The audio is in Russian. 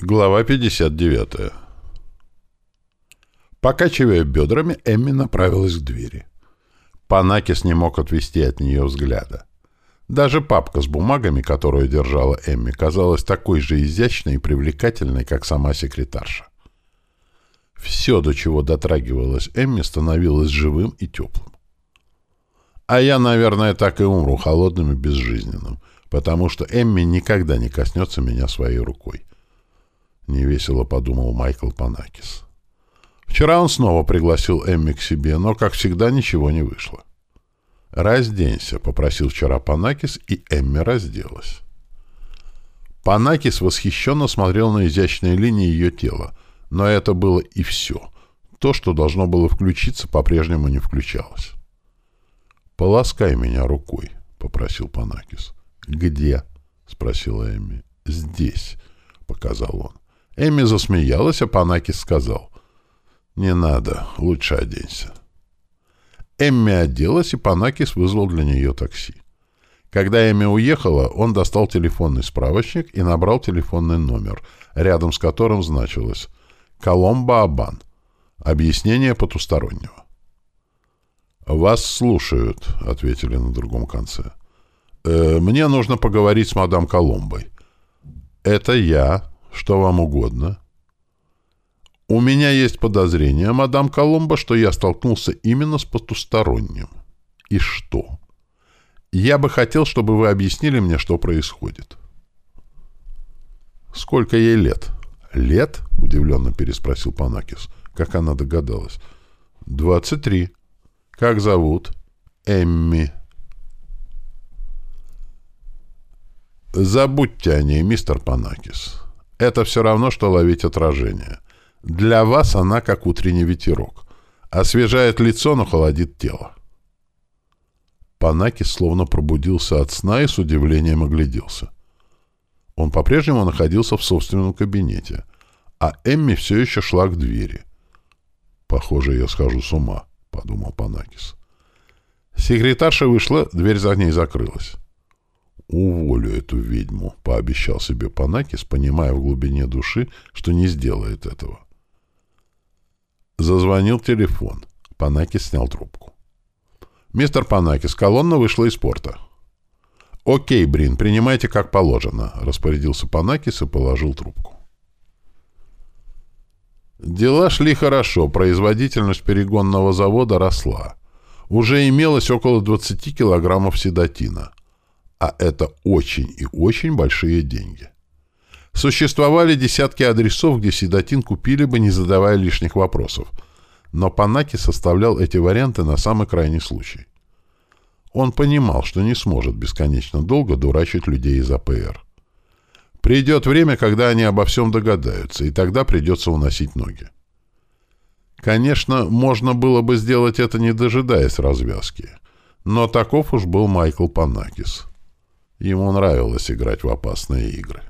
Глава 59. Покачивая бедрами, Эмми направилась к двери. Панакис не мог отвести от нее взгляда. Даже папка с бумагами, которую держала Эмми, казалась такой же изящной и привлекательной, как сама секретарша. Все, до чего дотрагивалась Эмми, становилось живым и теплым. А я, наверное, так и умру холодным и безжизненным, потому что Эмми никогда не коснется меня своей рукой. — невесело подумал Майкл Панакис. Вчера он снова пригласил Эмми к себе, но, как всегда, ничего не вышло. «Разденься», — попросил вчера Панакис, и Эмми разделась. Панакис восхищенно смотрел на изящные линии ее тела, но это было и все. То, что должно было включиться, по-прежнему не включалось. «Полоскай меня рукой», — попросил Панакис. «Где?» — спросила Эмми. «Здесь», — показал он. Эми засмеялась, а Панакис сказал. «Не надо, лучше оденься». Эмми оделась, и Панакис вызвал для нее такси. Когда Эми уехала, он достал телефонный справочник и набрал телефонный номер, рядом с которым значилось «Коломбо Абан». Объяснение потустороннего. «Вас слушают», — ответили на другом конце. «Э, «Мне нужно поговорить с мадам Коломбой». «Это я», что вам угодно. У меня есть подозрение, мадам Коломбо, что я столкнулся именно с потусторонним. И что? Я бы хотел, чтобы вы объяснили мне, что происходит. Сколько ей лет? Лет? Удивленно переспросил Панакис. Как она догадалась? Двадцать три. Как зовут? Эмми. Забудьте о ней, мистер Панакис. Это все равно, что ловить отражение. Для вас она как утренний ветерок. Освежает лицо, но холодит тело. Панаки словно пробудился от сна и с удивлением огляделся. Он по-прежнему находился в собственном кабинете, а Эмми все еще шла к двери. «Похоже, я схожу с ума», — подумал Панакис. Секретарша вышла, дверь за ней закрылась. «Уволю эту ведьму», — пообещал себе Панакис, понимая в глубине души, что не сделает этого. Зазвонил телефон. Панакис снял трубку. «Мистер Панакис, колонна вышла из порта». «Окей, Брин, принимайте как положено», — распорядился Панакис и положил трубку. Дела шли хорошо, производительность перегонного завода росла. Уже имелось около 20 килограммов седатина — а это очень и очень большие деньги. Существовали десятки адресов, где седатин купили бы, не задавая лишних вопросов. Но Панаки составлял эти варианты на самый крайний случай. Он понимал, что не сможет бесконечно долго дурачить людей из АПР. Придет время, когда они обо всем догадаются, и тогда придется уносить ноги. Конечно, можно было бы сделать это, не дожидаясь развязки. Но таков уж был Майкл Панакис. Ему нравилось играть в опасные игры.